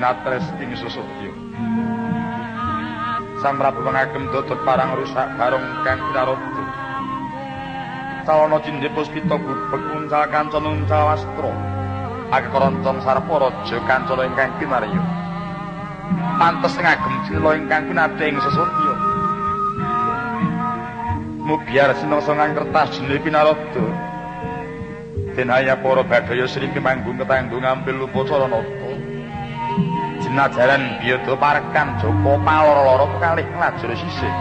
binatres ing susutya. Sang Prabu ngagem dodot parang rusak barong kang pinarada. Calana cindhe puspita gubeg uncal kancan uncal wastra. Ake keroncong sarpa raja kancana ingkang kinarya. Pantes ngagem cila ingkang pinadhe ing susutya. Mubiar sinangsa ngangkertas jenenge pinarada. Denaya para badaya sri kemanggung ketanggung ngambil upacara nata. Jenajaran biyada parekan Joko paloro-loro kalih nglajur sisih.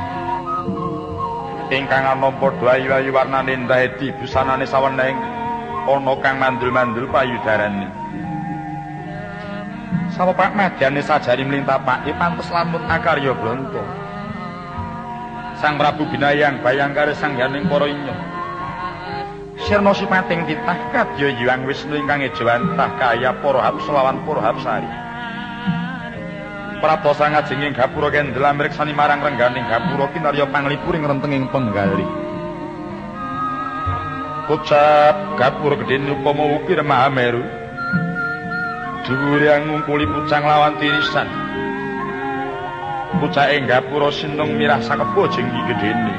Ingkang nampa ayu-ayu warnane indah edi busanane saweneng ana kang mandul-mandul payudarane. Sapepak madyane sajari mlintapake pantes lamun akarya bronto. Sang Prabu Binayang bayang kare sang yaning para inyong. Sirna sipating titah kadya Hyang Wisnu ingkang ejawantah kaya para hapsa lawan para hapsari. Prapta sangajenging gapura kendel amriksani marang rengganing gapura kinarya panglipuring rentenging penggali. Ucap gapura gedhe upama ukir Mahameru. Dhuwure ngungkuli pucang lawan tirisan. Pucake gapura sinung mirah sakepo jengki gedhene.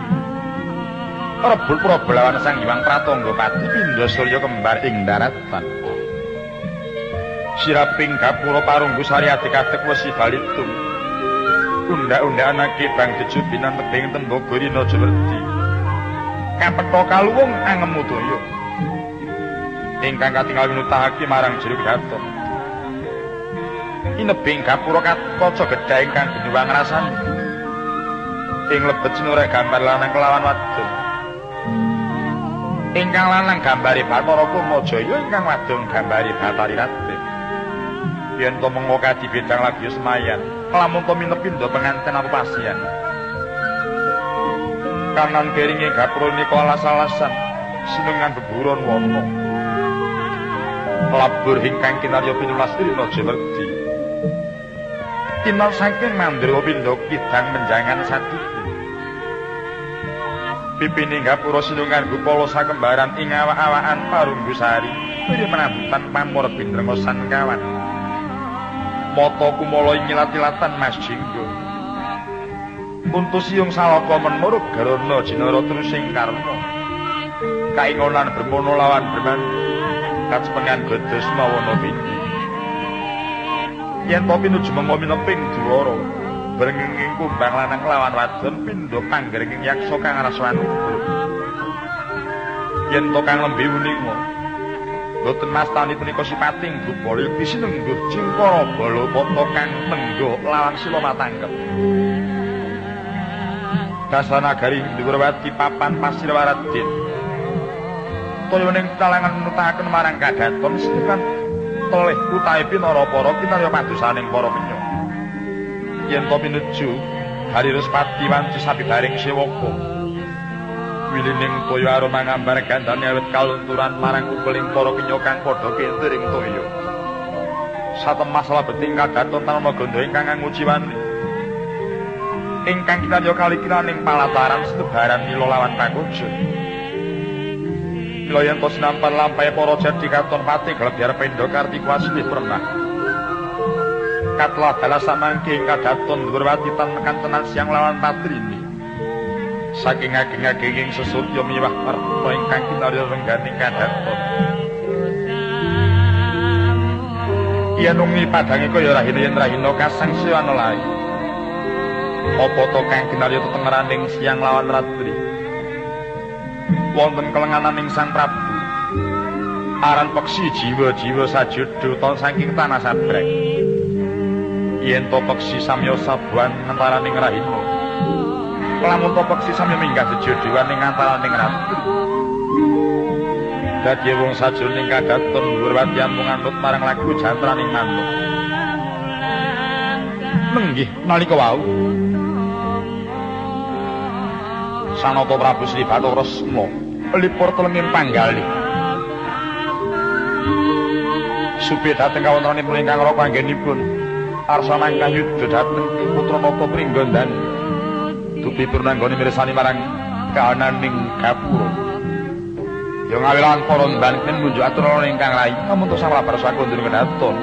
rebul prabelawan sang Hyang Pratangga Pati pindha surya kembar ing daratan. Siraping gapura parunggu sari adik-adik wesi balitung. Unda-undakan bang dejubinan tebing tembogo rina jewerdi. Kapetha kaluwung angemu daya. Ingkang katingal winutahake marang jero gatot. Inebing gapura kaca gedhe ingkang genuwang rasane. Ing lebet sinurek gambar lanang kelawan wadon. ingkang lanang gambari Bathara Kumajaya ingkang wadon gambari Batari Ratih. Yen to mengo kadi bedang lagi semayan, lamun to minepindo penganten apa pasian. Kanan keringe gapura nika alas-alasan sinengan beburon wono. Labur ingkang kinarya pinulas dina jewerdi. Kinal saking mandra pindha kidang menjangan satu. pipining gapura sinungan gupala sakembaran ing awak-awakan parunggu sari kaya menambutan pamor bindrengosan kawan mata kumala ing nyilat-ilatan mas jinggo. Untus siung salaka menurut garana jinara trusing karna. Kaingonan bermono lawan berman kacepengan godos mawana bindi yen to pinuju mengomineping duwara brenging kumbang lanang lawan wadon pindha panggring yaksa kang raswane yen to kang lembe uninga boten mastani punika sipating gupala pisinengguh cingkara bala pata kang tenggo lawan sila matanggep dasana gari dhuwurwati papan pasir waradin toyo ning talangan nutaken marang kadaton sinukan toleh utahe pinara para kinarya padusaning para penyo yen to pinuju hari respati wanci sapi baring sewoko wilining toyo aroma ngambar gandane awet kalunturan marang ukuling para kinyokang padha kentiring toyo satemas labeting kadaton tanama gondo ingkang ngujiwani ingkang kita yo kali kiraning palataran setebaran milo lawan pakujo Milo yang tos nampan lampai poro jadi katon pati gelebiar pendo karti kuasini pernah. Katlah dalah samangke kadaton durwati tan tenan siang lawan patrini saking ageng-ageng sesurya miwah parta ingkang kinarya rengganing kadaton Iya nungi padange kaya rahina yen rahina kasang siwana lae. Apa to kang kinarya tetengeraning siang lawan ratri? Wonten kelengananing sang prabu. Aran peksi jiwa-jiwa sajodo ton saking tanah sabrek. Yen to peksi samya sabuan antaraning rahina lamun to peksi samya minggah sejodohan ning antaraning ratu dadi wong sajroning kadaton dhuwur wati amung anut marang lagu jantraning manuk menggih nalika wau. Sanata Prabu Sri Bathara Resma lipur telenging panggalih Supi dhateng kawontenanipun ingkang ora panggenipun. Arsana ingkang yudha dhateng putra nata pringgondan dupi purnanggone mirsani marang kaananing gapura. Ya ngawilan para mbanten munjuk aturana ingkang rai kamuntu sang labar sakundurung kedaton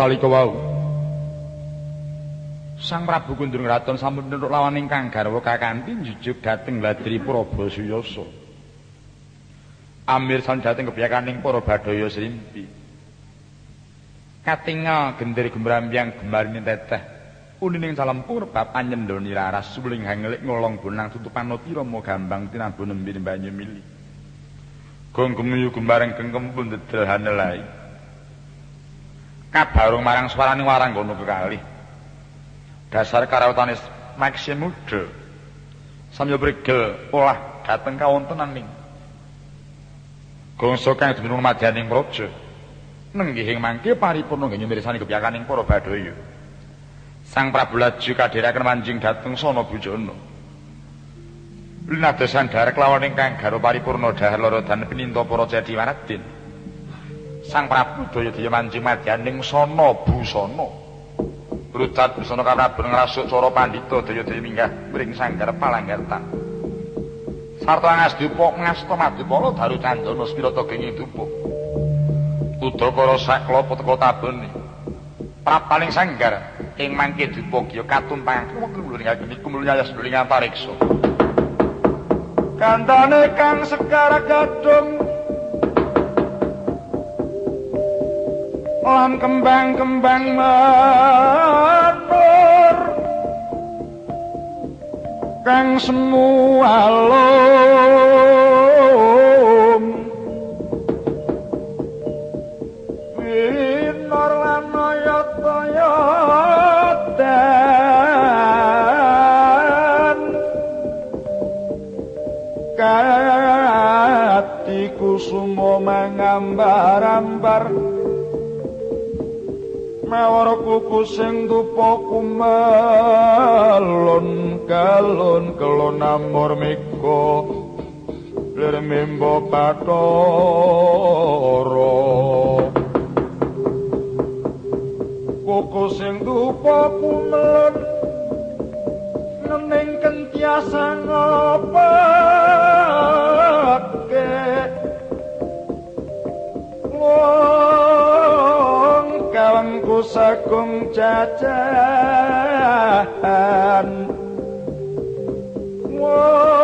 Katalika wau. Sang Prabu Kundurung Raton sampun nurut lawan ingkang garwa kakanthi jujuk dhateng Ladri Prabu Suyasa. Amir san dhateng kebiyakaning para badaya srimpi. Katinga gendir gemrambyang gemarine teteh. Unining salempur bab anyendoni raras suling hangelik ngolong bonang tutupan notira mo gambang tinambu nembir banyu mili. Gong gemuyu gembareng gengkem pun dedel hanelai. Kabarung marang swaraning waranggono kekalih. Dasar karawetane maksi muda. Samya prigel olah dhateng kawontenan ning. Gongso kang dumunung madyaning praja. Nenggih ing mangke paripurna nggih mirsani kepiyakaning para badaya. Sang Prabu laju kadhiraken manjing dhateng sono bujana. Linadosan darek lawan ingkang garo paripurna dahar loro dan pininta para cedhi waradin. Sang Prabu Dayadaya mancing madyaning sono busana. Rudat busana karena ngrasuk cara pandhita Dayadaya minggah mring sanggar palanggartan. Sarta ngasdipa ngasta madipala daru candana spirata genging dupa. Udakara sakla teka tabene. Prapaling sanggar ing mangke dipogya katumpang kumulung ngageni kumulung nyayas duling antariksa. Kandane kang sekara gadung lan kembang-kembang matur. Kang semu alum winor lan dan katiku sumo mangambar-ambar mawar kuku sing dupa kumalon kalon kelon amor miko lir mimbo patoro kuku sing dupa kumalon neneng kentiasa ngopake kawangku sagung jajan wong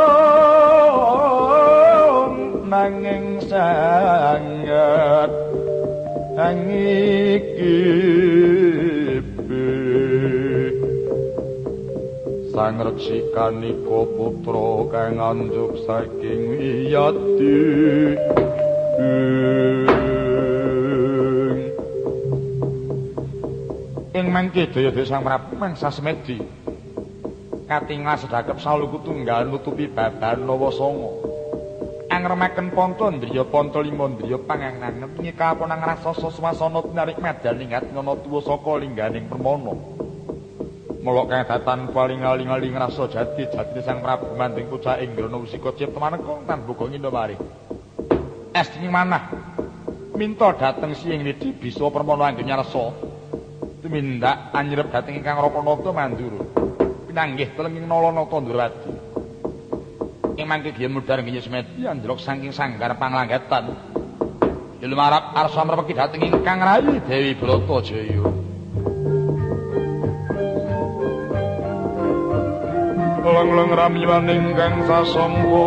nanging sangat angiki sang reksikaniko putra kang anjuk saking wiyati ing mangke daya sang prabu mangsa semedi. Katingal sedakep saluku tunggal nutupi babar nawa songo. Angremaken ponton driya ponto limo driya panganganen nyikaponang rasasa swasana tinarik madan ingat ngono tuwa saka lingganing permono melok kang datan paling aling-aling rasa jati jati sang prabu manting pucak ing grono usika cipta maneka tan buka ngindo mari es dingin manah minta dateng siing widi bisa permono anggen rasa tumindak anyrep dhateng ingkang Rapanata mandura. Pinanggih telenging Nalanata Ndrawadi. Ing mangke giyen mudhar nggih semedi anjlok saking sanggar panglanggatan. Ilmu Arab arsa mrepeki dhateng ingkang rayi Dewi Bratajaya. Lang-lang ramiwan ingkang sasongko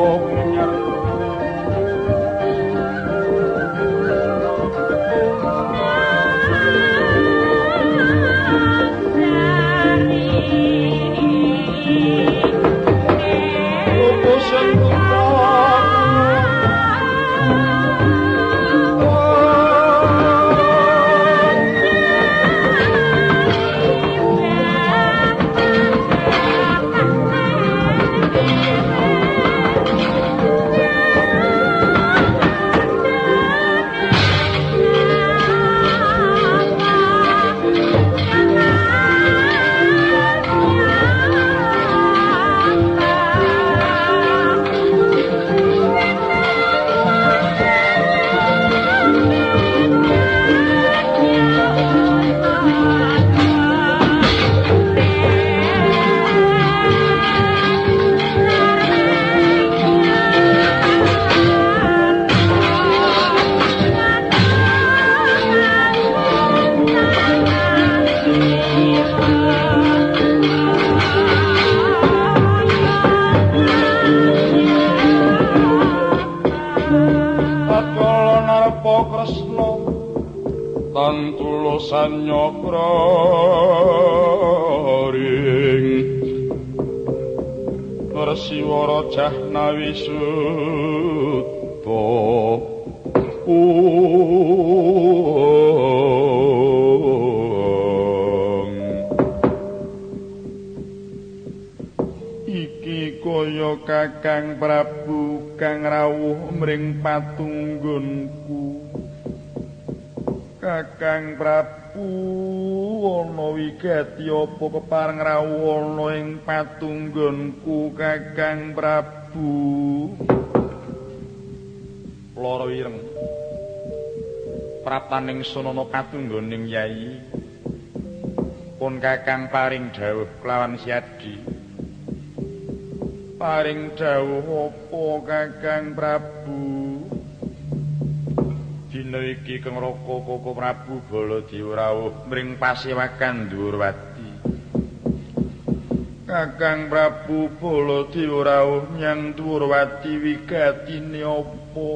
nyar tantulusan nyopraring persiwara jahnawi sutta iki kaya kakang prabu kang rawuh mring patunggunku Kakang Prabu ana wigati apa kepareng rawuh ing patunggonku Kakang Prabu? Loro ireng. Prataning sunana patunggoning Yai. Pun Kakang paring dawuh kelawan siadi Paring dawuh apa Kakang Prabu dina iki kengraka Koko Prabu Baladewa rawuh mring pasewakan Durwati. Kakang Prabu Baladewa rawuh nyang Durwati wigatine apa?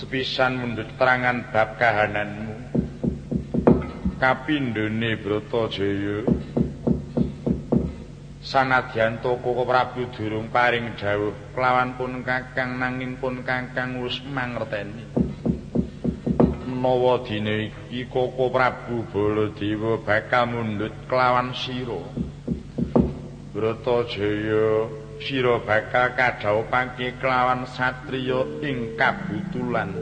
Sepisan mundhut terangan bab kahananmu. Kapindhone Bratajaya. Sanadyan Koko Prabu durung paring dawuh kelawan pun Kakang nanging pun Kakang wis mangerteni. Menawa dina iki Koko Prabu Baladewa bakal mundhut kelawan sira. Bratajaya sira bakal kadhawuhake kelawan satriya ing kabutulan.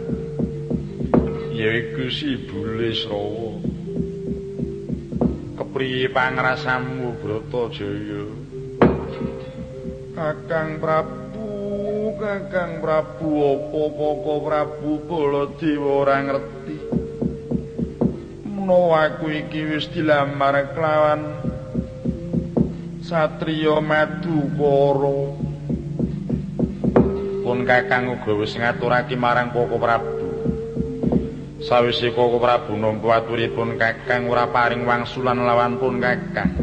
Yaiku si Bulesrawa kepriye pangrasamu Bratajaya Kakang Prabu Kakang Prabu apa Koko Prabu Baladewa ora ngerti? Menawa aku iki wis dilamar kelawan Satriya Madukara pun Kakang uga wis ngaturake marang Koko Prabu Sawise Koko Prabu nampa aturipun Kakang ora paring wangsulan lawan pun Kakang.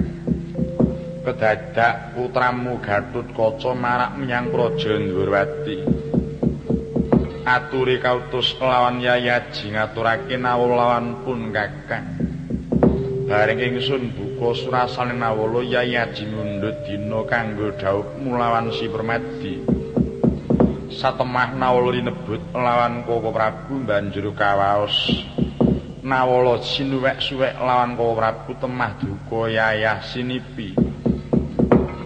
Kedadak putramu Gatut Kaca marak menyang Praja Ndurwati. Aturi kautus lawan Yayaji ngaturake nawul lawan pun Kakang. Bareng ingsun buka surasane nawala Yayaji mundhut dina kanggo dhawuh mulawan si Permadi. Satemah nawala rinebut lawan Koko Prabu banjur kawaos. Nawala sinuwek-suwek lawan Koko Prabu temah duka yayah sinipi.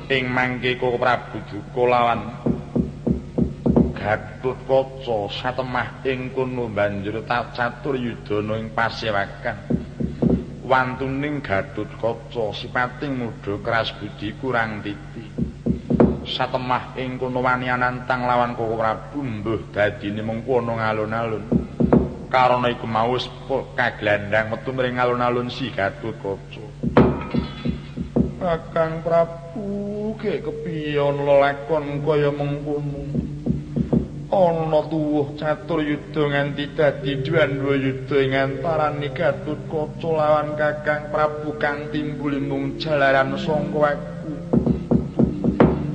Ing mangke Koko Prabu duka lawan Gatut Kaca satemah ing kono banjur catur yudana ing pasewakan wantuning Gatut Kaca sipating muda keras budi kurang titik satemah ing kono wani anantang lawan Koko Prabu mbuh dadine mengko ana ngalun-alun. Karana iku mau kaglandang metu mring alun-alun si Gatut Kaca. Kakang Prabu ge kepiye lelakon kaya mengkono. Ana tuwuh catur yudha nganti dadi dua yudha ing antaraning Gatut lawan Kakang Prabu kang timbul mung jalaran sangka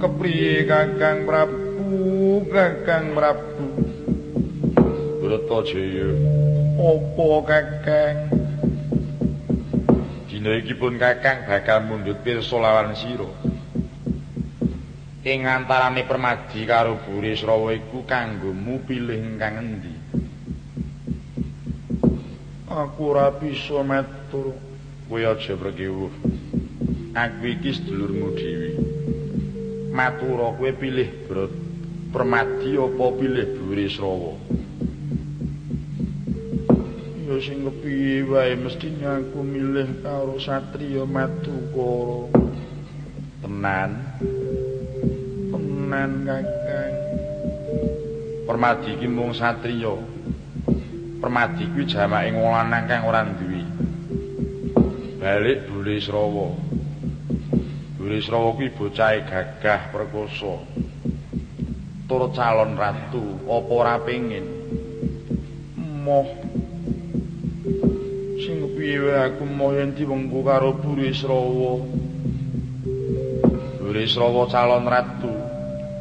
kepriye Kakang Prabu Kakang Prabu. Bratajaya apa Kakang Dina iki pun Kakang bakal mundhut pirsa lawan sira. Ing antarane Permadi karo Burisrawa iku kanggomu pilih ingkang endi? Aku ora bisa matur kowe aja Aku iki sedulurmu dhewe matura kowe pilih permadi apa pilih burisrawa ya sing kepiye wae mestine aku milih karo satriya madukara. Tenan. Tenan kakang. Permadi iki mung satriya. Permadi kuwi jamake wong lanang kang ora duwe. Balik burisrawa Burisrawa kuwi bocahe gagah perkoso. Tur calon ratu apa ora pengin? Moh. Sing piye aku moh yen diwengku karo Burisrawa. Burisrawa calon ratu,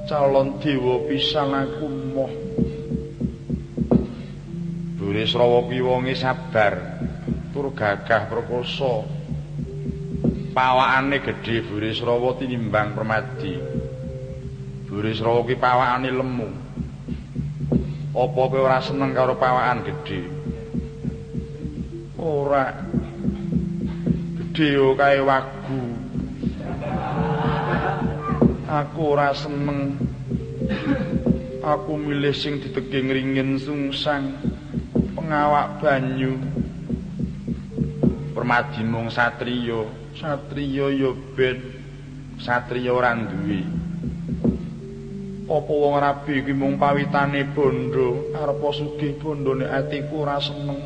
calon dewa pisan aku moh. Burisrawa kuwi wonge sabar tur gagah prakoso pawakane gedhe Burisrawa tinimbang Permadi. Burisrawa kuwi pawakane lemu. Apa kowe ora seneng karo pawakan gedhe? Ora. Gedhe kae wagu. Aku ora seneng. Aku milih sing diteke ngringin sungsang ngawak banyu. Permadi mung satriya satriya ya ben satriya ora duwe apa wong rabi kuwi mung pawitane bondo arepa sugih bondone atiku ora seneng.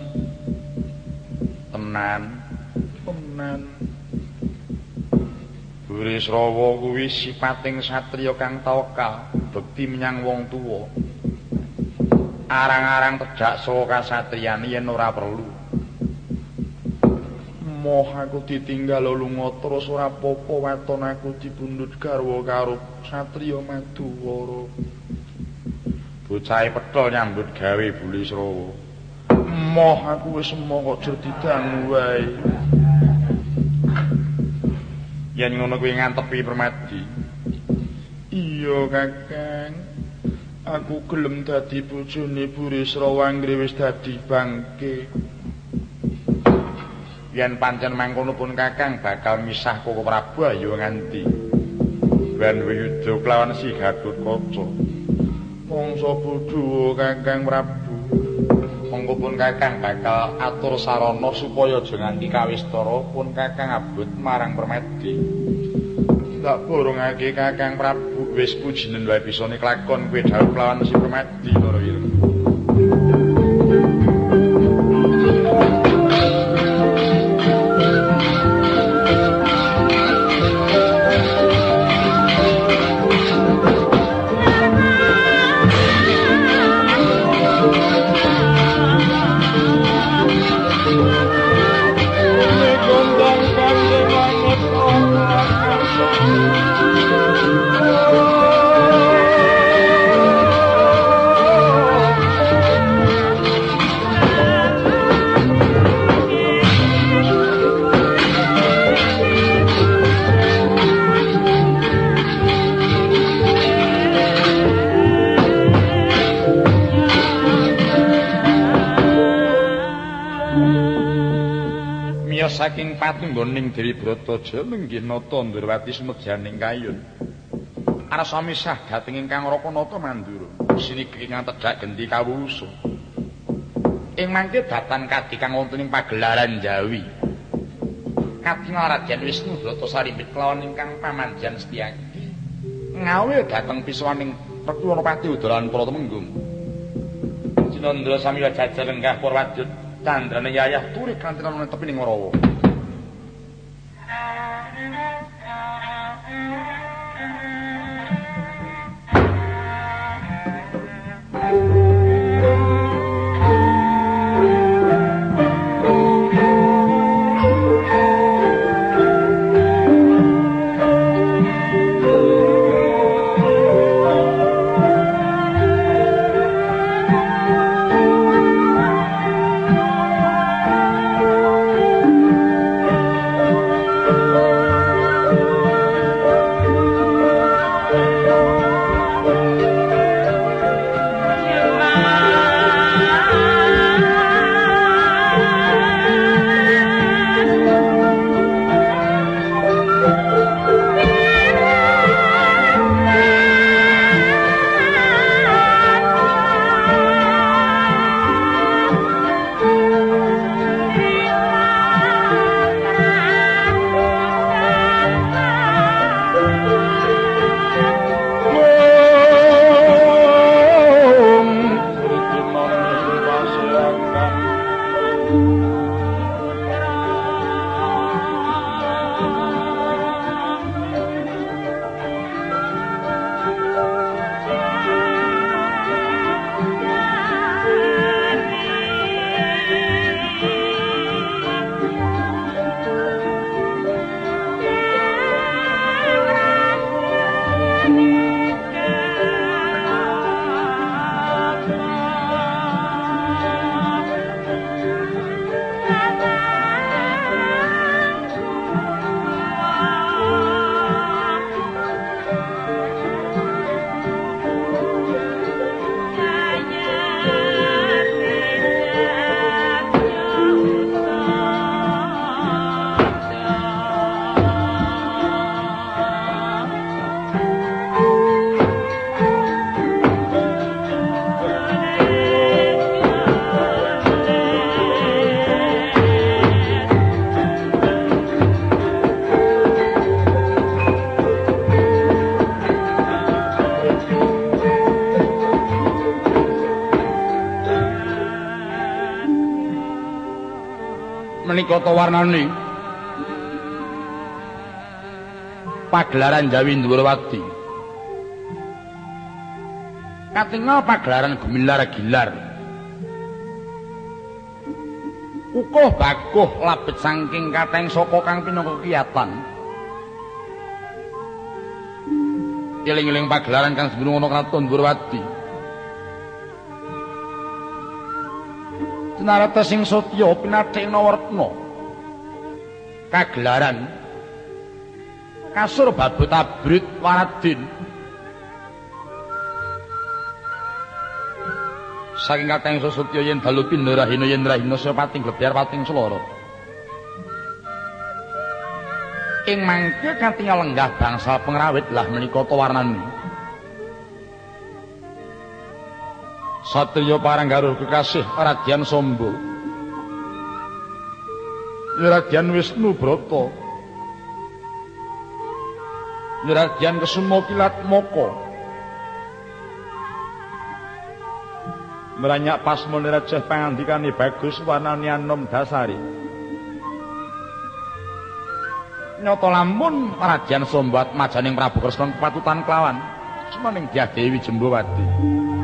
Tenan. Tenan. Burisrawa kuwi sipating satriya kang tawakal bekti menyang wong tuwa. Arang-arang tejak saka kasatriyan yen ora perlu. Moh aku ditinggal lunga terus ora apa-apa waton aku dipundhut garwa karo satriya Madhuwara. Bocahe petol nyambut gawe buli Srawa. Moh aku wis emoh kok jur didangu wae. Yen ngono kuwi ngantepi Permadi. Iya, Kakang. aku gelem dadi bojone Burisrawa anggere wis dadi bangke. Yen pancen mangkono pun Kakang bakal misah Koko Prabu ayo nganti. Ben wiyudha kelawan si Gatotkaca. Mongso bodho Kakang Prabu. Monggo pun Kakang bakal atur sarana supaya aja nganti kawistara pun Kakang abot marang Permedi. Tak borongake Kakang Prabu wis pujinen wae bisa niklakon kuwi dawuh lawan si Permadi para saking patunggoning Dewi Brataja nenggih nata Ndurwati sumedyaning kayun. Arsa misah dhateng ingkang Rakanata Mandura. Sini kenging tedhak gendi kawusa. Ing mangke datan kadi kang wonten ing pagelaran Jawi. Kadina Raden Wisnu Bratasari kelawan ingkang pamanjan Setyaki. Ngawe dhateng pisuwaning Rektuwanapati Udaran para temenggung. Cinandra samiya jajar lenggah Purwadut candrane yayah turih kanthi ana tepining Rawa. Warnane. Pagelaran Jawi Ndhurawati katingal pagelaran gumilar gilar. Ukuh bakuh labet saking kateng saka kang pinangka kiyatan. Eling-eling pagelaran kang sebelum ana kraton Ndhurawati Narata sing Satya pinathekna werna kagelaran. Kasur babut abrit waradin. Saking kateng Satya yen dalu pindharahina yen rahina sepating glebyar pating seloro. Ing mangke katingal lenggah bangsa pengrawit lah menika warnane Satriya Paranggaruh kekasih Radyan Sombo. Radyan Wisnu Brata. Radyan Kesumo Kilat Moko. Meranyak pasmone rajah pangandikane bagus warnane anom dasari. Nyoto lamun Radyan Sombat majaning Prabu Kresna kepatutan kelawan. Cumaning Dyah Dewi Jembowati.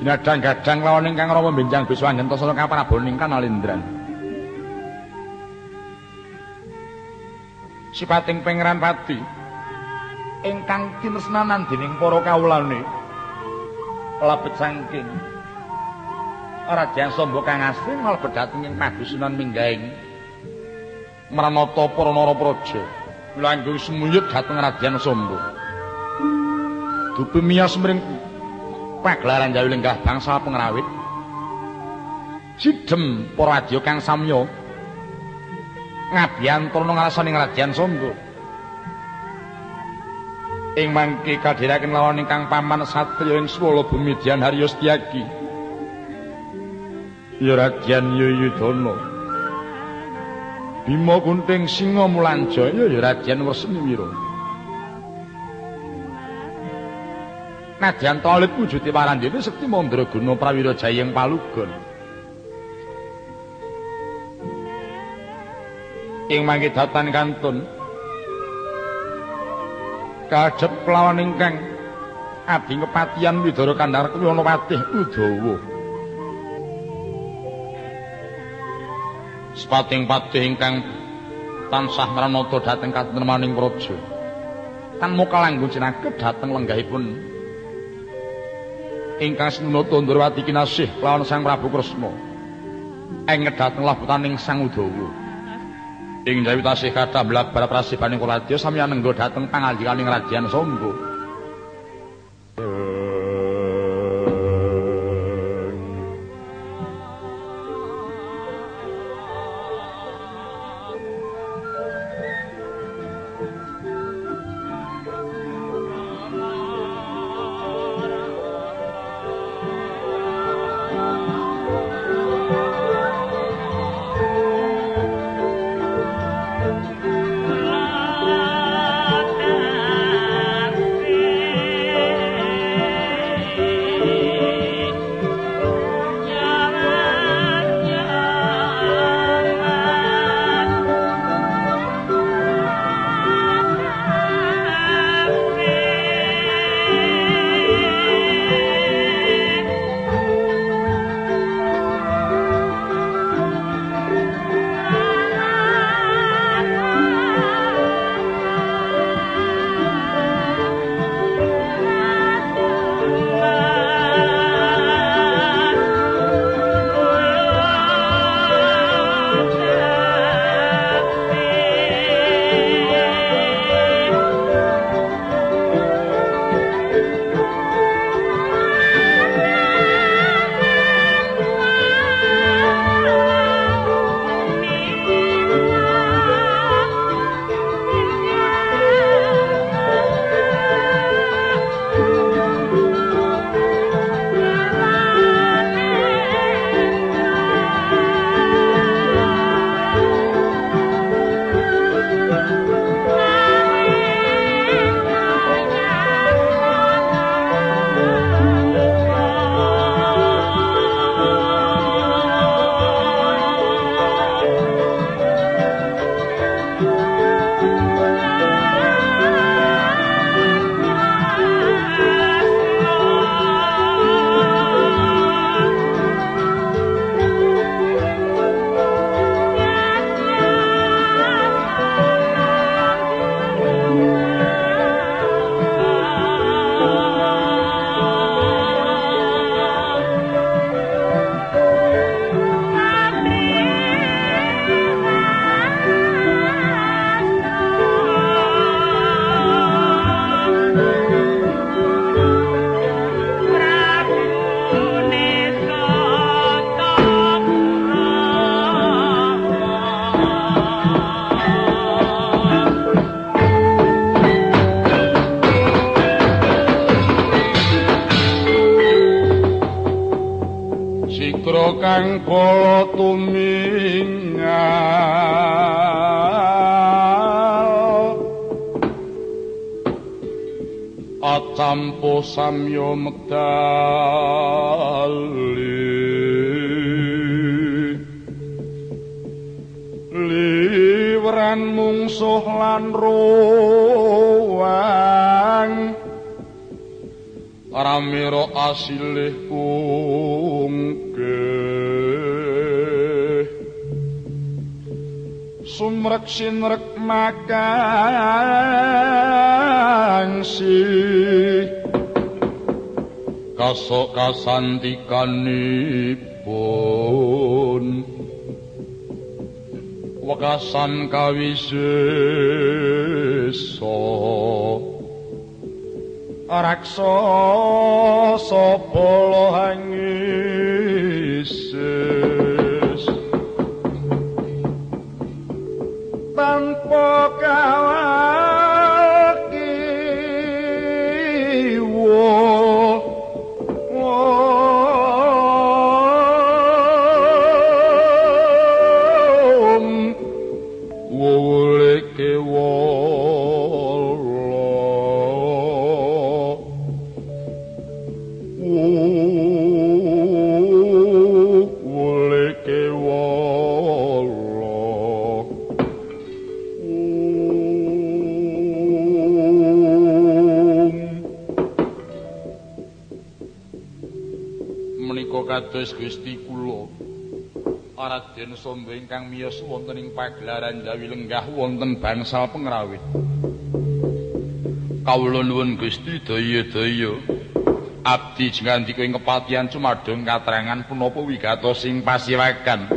Ginadang-gadang lawan ingkang Rama benjang biswangen tasana kaprabon ingkang Alindran. Sipating pangeran pati ingkang kinresnanan dening para kawulane labet saking Raja Samba kang asring mlebet dhateng ing padusunan minggahing Mranata para Narapraja langkung semuyut dhateng Raja Samba. Dupi miyos mring pagelaran jawi lenggah bangsa pengrawit. Sidem para adya kang samya. Ngabiyantur nang ngarasaning rajan sangga. Ing mangke kadhiraken lawan ingkang paman satriya ing swala bumi dian harya setyaki. Ya rajan yuyudana bima kunting singa mulanjaya ya rajan wresni wira Nadyan tolit wujude warandene sekti mandraguna prawira jayeng palugon. Ing mangke datan kantun kadhep lawan ingkang adi kepatihan Widara Kandhar kuwi ana patih Udawa. Sepating patih ingkang tansah mranata dhateng katentremaning praja. Tan muka langgung jenengke dhateng lenggahipun ingkang sinunut Ndrawati kinasih lawan Sang Prabu Kresna. Ing ngedhateng labutaning Sang Udawa. Ing jawi tasih kathah blabar prasibaning Kuladya sami anengga dhateng pangandikaning Rajan Sangga. Wekasan kawisesa raksasa bala hangisis Raden Samba ingkang miyos wonten ing pagelaran Jawi lenggah wonten bangsal pengrawit. Kawula nuwun Gusti daya-daya. Abdi jengandika ing kepatihan cumadung katrangan punapa wigatos sing pasiwakan.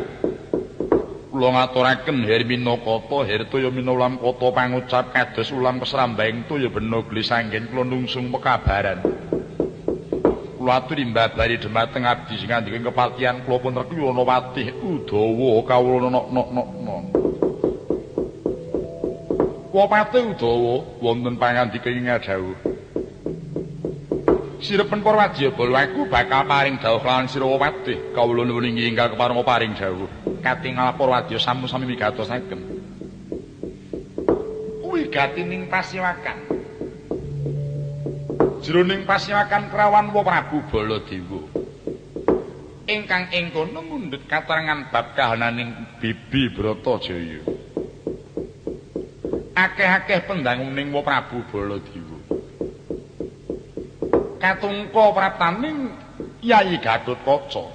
Kula ngaturaken Hermina Kata Hertoya minulam kata pangucap kados ulam kesrambahing toya bena glis anggen kula nungsung pekabaran kula aturi mbabari dhumateng abdi sing ngandika kepatihan kula pun rekli ana watih Udawa kawula nok-nok-nok. Kula patih Udawa wonten pangandika ing dawuh. Sirepen para wadyabala aku bakal paring dawuh lawan sira watih kawula nuwun ingkang kepareng paring dawuh. Katingal para wadya samu sami migatosaken. Wigatining pasiwakan. Jroning pasiwakan krawan Wa Prabu Baladewa. Ingkang ing kono mundhut katerangan bab kahananing Bibi Bratajaya. Akeh-akeh pendanguning Wa Prabu Baladewa. Katungka praptaning Yayi Gatotkaca.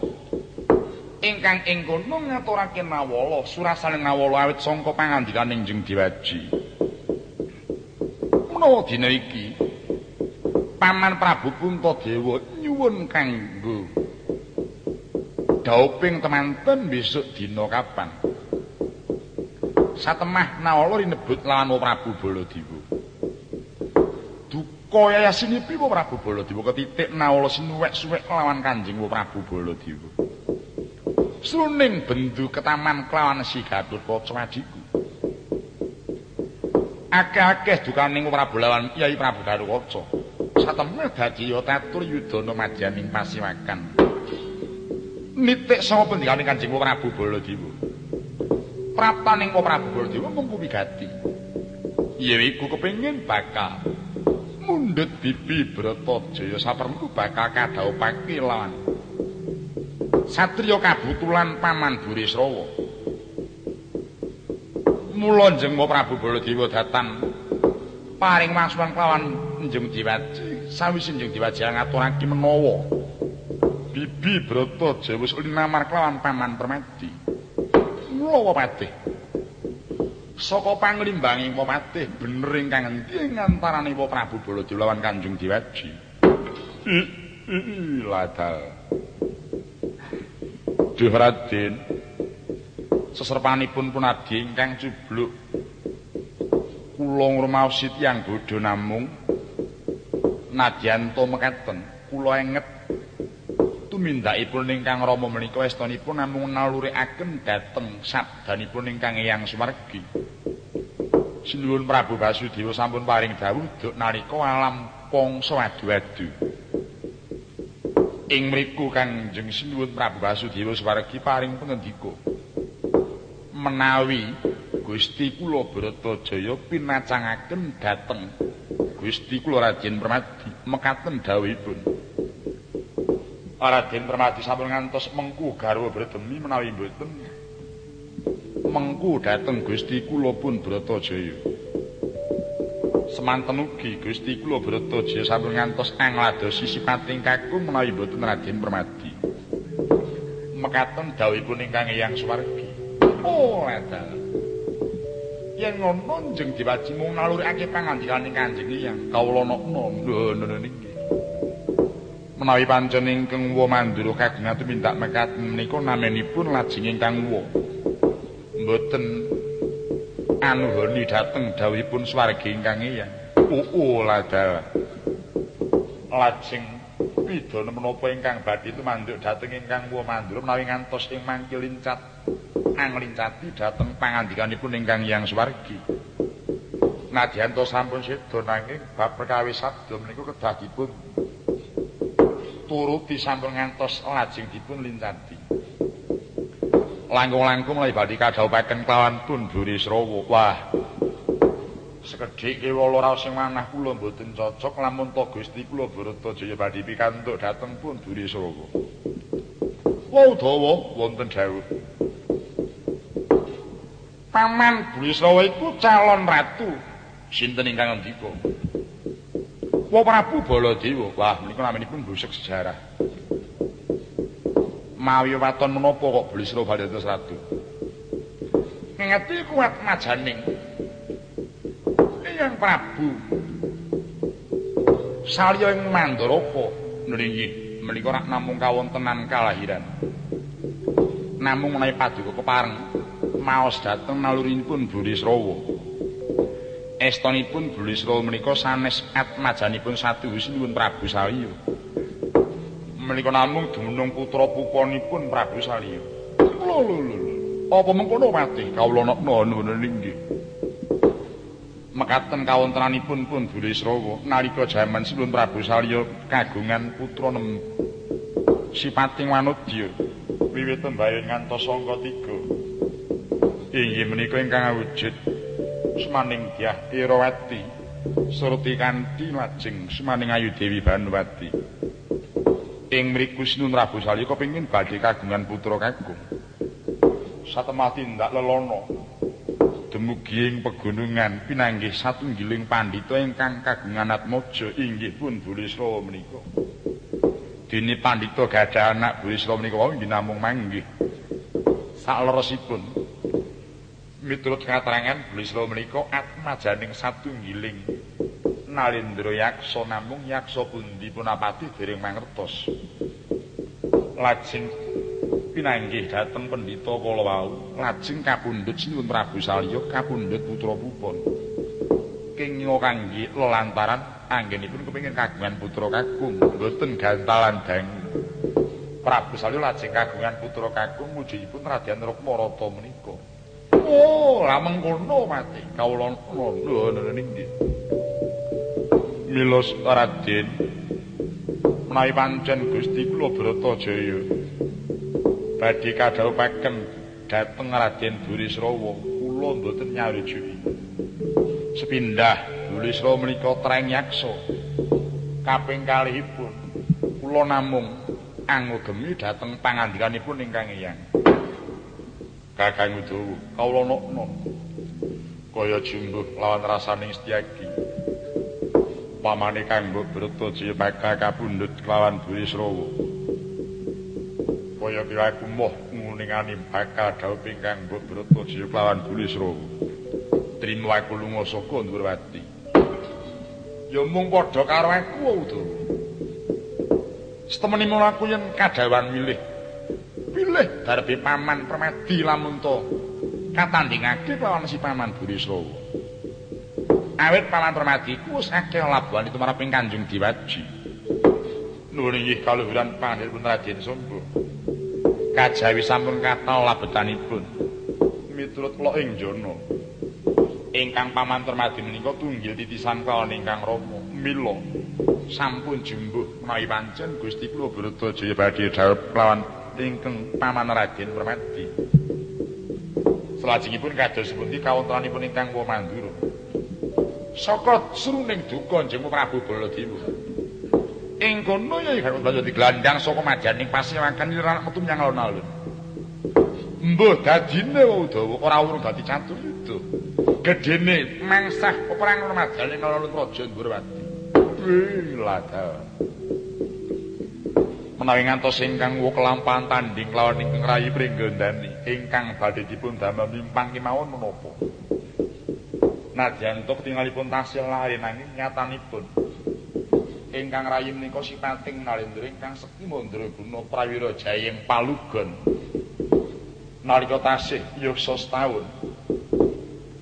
Ingkang ing kono ngaturake nawala surasaning nawala awit sangka pangandikaning Jeng Dewaji. Menawa dina iki Paman Prabu Puntadewa nyuwun kanggo dauping temanten besok dina kapan. Satemah nawala rinebut lawan Prabu Baladewa. Duka yayasinipi Prabu Baladewa ketitik nawala sinuwek-suwek lawan Kanjeng Prabu Baladewa. Sruning bendu ketaman kelawan si Gatotkaca wajiku. Akeh-akeh dukaning Prabu lawan Yai Prabu Gatotkaca. Satemene dadi ya tatur yudana madyaning pasiwakan. Nitik saka pendikane Kanjeng Prabu Baladewa. Praptaning Prabu Baladewa mung wigati. Yen iku kepengin bakal mundhut bibi Bratajaya saperlu bakal kadhaupake lawan satriya kabutulan paman Burisrawa. Mula njeng Prabu Baladewa datang paring masukan kelawan Njung Diwaji. Sawise Njung Diwaji ngaturake menawa Bibi Brata wis linamar kelawan Paman Permati mula Patih saka panglimbanging Patih bener ingkang endi ing antaraning Prabu Baladewa lawan Kanjeng Diwaji? Ladal Duh Raden. Seserpanipun punadi ingkang cubluk kula ngrumaosi tiyang bodho namung nadyanto mekaten kula enget. Tumindakipun ingkang rama menika estunipun namung nalurikaken dhateng sabdanipun ingkang eyang sumargi. Sinuwun Prabu Basudewa sampun paring dawuh duk nalika alam pangsa adu-adu. Ing mriku Kangjeng Sinuwun Prabu Basudewa Swargi paring pangendika menawi Gusti kula Bratajaya pinacangaken dhateng. Gusti kula Raden Permadi mekaten dawuhipun Raden Permadi sampun ngantos mengku garwa bredemi menawi mboten. Mengku dhateng Gusti kula pun Bratajaya. Semanten ugi Gusti kula Bratajaya sampun ngantos angladosi sipating kakung menawi mboten Raden Permadi. Mekaten dawuhipun ingkang Hyang Swargi oh ledal yen ngono njeng diwaji mung nalurake pangandikaning Kanjeng Hyang kawula nokno ngono niki menawi pancen ingkang wa mandura kagungan tumindak mekat menika namenipun lajeng ingkang wa mboten anuhoni dhateng dawuhipun swargi ingkang Hyang oh ladal lajeng pidana menapa ingkang badhe tumanduk dhateng ingkang wa mandura menawi ngantos ing mangkil lincat anglincati dhateng pangandikanipun ingkang Hyang Swargi. Nadyan to sampun seda nanging bab perkawis sabda menika kedah dipun turuti sampun ngantos lajeng dipun lincati. Langkung-langkung mulai badhe kadhawuhaken kelawan pun Burisrawa. Wah. Sekedhik kewala raos sing manah kula mboten cocok lamun to Gusti kula Bratajaya badhe pikantuk dhateng pun Burisrawa. Wau dawa wonten dawuh. Paman Burisrawa iku calon ratu. Sinten ingkang ngendika? Wa Prabu Baladewa. Wah, menika namanipun busek sejarah. Mawi waton menapa kok Burisrawa dados ratu? Ngeti kuat majaning. Yang Prabu. Salya ing Mandaraka nggih menika rak namung kawontenan kalahiran. Namung menawi paduka kepareng maos dhateng nalurinipun Burisrawa. Estonipun Burisrawa menika sanes atmajanipun satu Sinuwun Prabu Salya. Menika namung dumunung putra pupanipun Prabu Salya. Lho lho lho. Apa mengkono mati kawula nekno ngono nggih. Mekaten kawontenanipun pun Burisrawa nalika jaman Sinuwun Prabu Salya kagungan putra nem sipating wanudya wiwit mbayun ngantos angka 3. Inggih menika ingkang awujud. Semaning Dyah Irawati surti kanthi lajeng semaning Ayu Dewi Banwati ing mriku Sinun Prabu Salya kepengin badhe kagungan putra kakung satemah tindak lelono dumugi ing pegunungan pinanggih satunggiling pandhita ingkang kagungan atmaja inggih pun Burisrawa menika. Dene pandhita gadah anak Burisrawa menika wau namung manggih. Sakleresipun miturut katerangan Blisra menika atmajaning satunggiling Nalindra yaksa namung yaksa pundi punapati dereng mangertos. Lajeng pinanggih dhateng pendhita kala wau, lajeng kapundhut sinuwun Prabu Salya kapundhut putra pupon. Kenging kangge lelantaran anggenipun kepengin kagungan putra kakung, boten gantalan dang. Prabu Salya lajeng kagungan putra kakung mujipun Raden Rukmarata menika. Oh, lah mengkono mati. Kawula ngono nggih. Milos Raden. Menawi pancen Gusti kula Bratajaya badhe kadhawuhaken dhateng Raden Burisrawa, kula mboten nyarujuki. Sepindah Burisrawa menika treng yaksa. Kaping kalihipun kula namung anggemi dhateng pangandikanipun ingkang iyang. Kakang Udawa, kawula nokno. Kaya jumbuh lawan rasaning Setyaki. Pamane Kang Mbok Bratajaya bakal kapundhut kelawan Burisrawa. Kaya kira moh nguningani bakal dawuh pingkang Mbok Bratajaya kelawan Burisrawa. Trima aku lunga saka Ndurwati. Ya mung padha karo aku, Udawa. Setemene aku yen kadawan milih pilih darbe paman permadi lamun to katandingake lawan si paman Burisrawa. Awit paman permadi ku wis akeh labuhan itu maraping Kanjeng Diwaji. Nuwun inggih kaluhuran panjenengan Raden Sumbu. Kajawi sampun kathah labetanipun. Miturut kula ing jono. Ingkang paman permadi menika tunggil titisan kawon ingkang Rama. Mila sampun jumbuh menawi pancen Gusti kula Bharatayajaya badhe dhawuh kelawan ingkang paman Raden Permadi. Salajengipun kados pundi kawontenanipun ingkang Wamandura. Saka sruning duka njeng Prabu Baladewa. Ing kono ya kang banjur diglandang saka majaning pasiwakan ira metu nyang alun-alun. Mbah dadine Udawa ora urung dadi catur yuda. Gedene mangsah peperang majaning alun-alun Raja Ndrawati. Wilada. Menawi ngantos ingkang wo kelampahan tanding lawan ingkang rayi pringgondani ingkang badhe dipun damel mimpang kemawon menapa. Nadyan tok tingalipun tasil lahir nanging nyatanipun ingkang rayi menika sipating nalendra ingkang sekti mandra guna prawira jayeng palugon. Nalika tasih yuksa setahun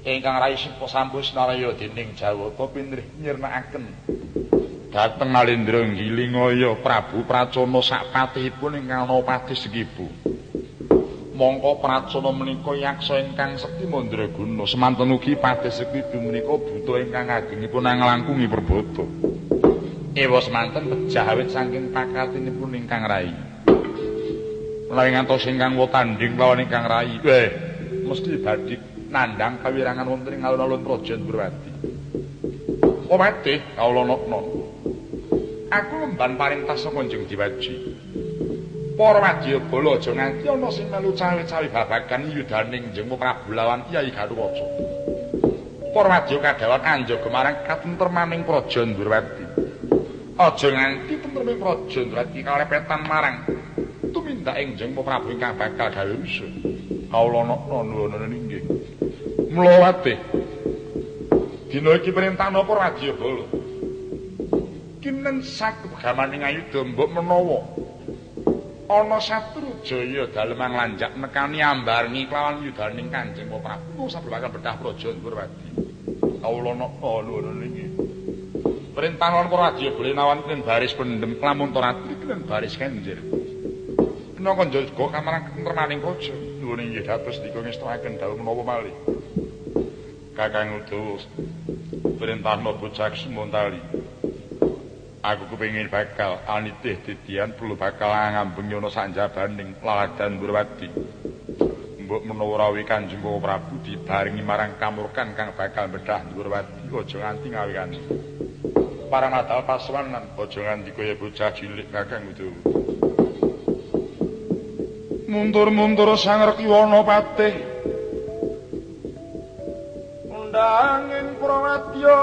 ingkang rayi sampun sinaraya dening Jawata pinrih nyirnakaken Dateng Nalendra Gilingaya Prabu Pracona sakpatihipun ingkang nopati segibu. Mongko Pracona menika yaksa ingkang sekti mandraguna semanten ugi patih segibu menika buta ingkang agengipun anglangkungi perbata. Ewa semanten pejah awit saking pakatinipun ingkang rai. Menawi ngantos ingkang wo tanding lawan ingkang rai, eh mesti badhe nandhang kawirangan wonten ing alun-alun Praja Ndrawati. Omate kawula nok-nok. Aku lemban parintas saka Kanjeng Diwaji. Para wadyabala aja nganti ana sing melu cawe-cawe babagan yudaning jengmu Prabu lawan Kyai Garuwaca. Para wadya kadhawan anjaga marang katentremaning Praja Ndrawati. Aja nganti tentreming Praja Ndrawati kalepetan marang tumindak ing jengmu Prabu ingkang bakal gawe rusuh. Kawula nuwun inggih. Mlawate. Dina iki perintah napa wadyabala? Kinen saged gamaning ayuda mbok menawa. Ana satru jaya dalemang lanjak nekani ambarngi kelawan yudaning Kanjeng Prabu. Sabul bakal bedah praja Ndrawati kawula napa nuwun niki perintah lan praja boleh nawan kenen baris pendem lamun to ratri kenen baris kenjer. Kena kanca juga kamarang kentermaning praja. Nuwun inggih dados dika ngestakaken dawuh menapa malih. Kakang Udawa perintah nopo cak semontali aku kepengin bakal anitih didian perlu bakal ngambeng yono sanjabaning laladan Durwadi. Mbok menawa rawi Kanjeng Prabu dibarengi marang kamurkan kang bakal bedah Durwadi aja nganti ngawikani. Para madal pasuwanan aja nganti kaya bocah cilik Kakang itu. Mundur-mundur sang Rekiwana Patih. Undanging Prawadya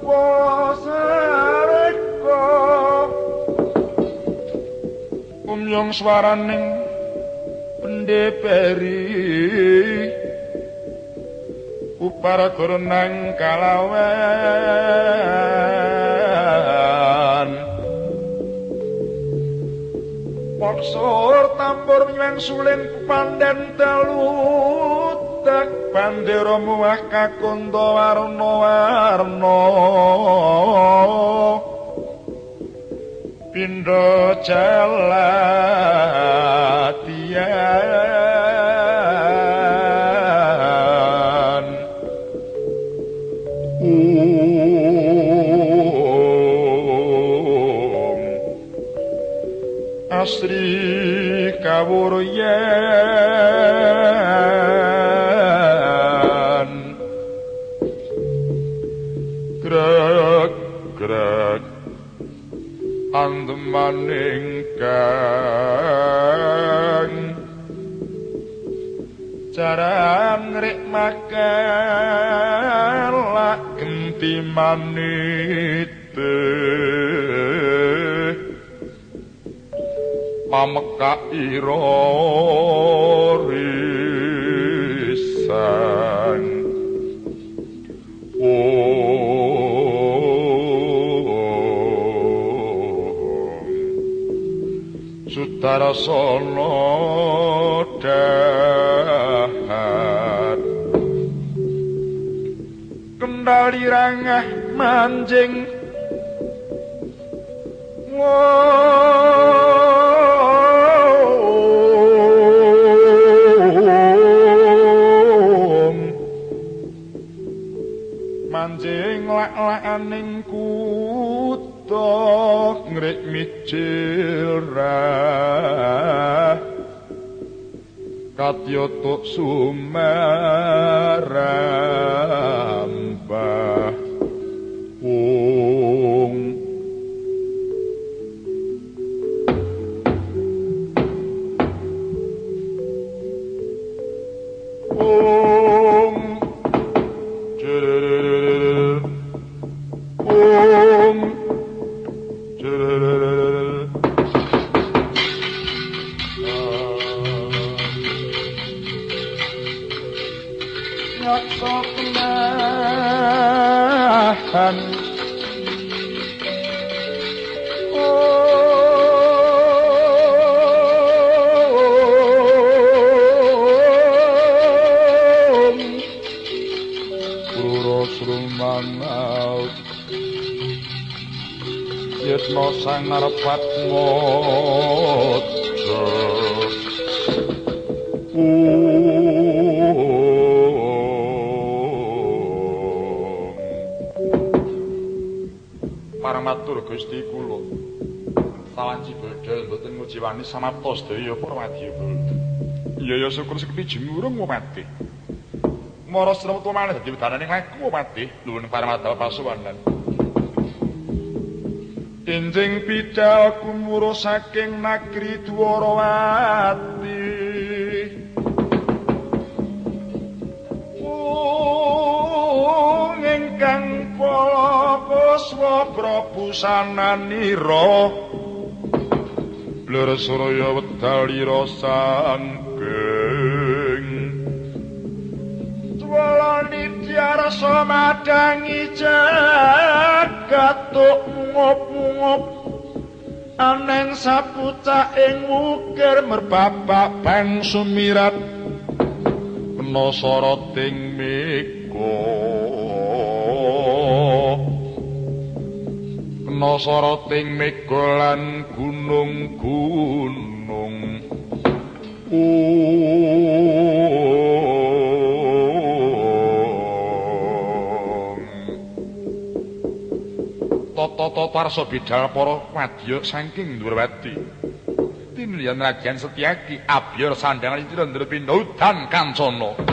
wasareka umyong swaraning pendeperi upara nang kalawan Paksor tambur milang sulen pandem dalut tak bandera muah kakunta warna-warna pindha jalatian um asri kawuryan andemaning kang jaran rik makan lak genti manite. Pameka ira darasana dahat kendali rangah manjing. Manjing lak-lakaning kut ngrik mijirah katyotuk sumarambah samapta sedaya Purwadya. Ya ya syukur sekepi jemurung mati. Mara srem tumane dadi wedananing laku mati nuwun paramadal pasuwanan. Enjing pidal kumuro saking nagri Dwarawati. ingkang pala kuswa prabu sananira Lur suraya wedalira sanggeng Dwalani tiarasa madangi jagat ngup-ngup. Aneng sapuca ing wukir merbabak bang sumirat Kena soroting ana sarating megolan gunung-gunung Toto parsa bidal para wadya saking Durwati Tinlian Rajan Setyaki Abyor Sandang Cindra Pindho dan Kancana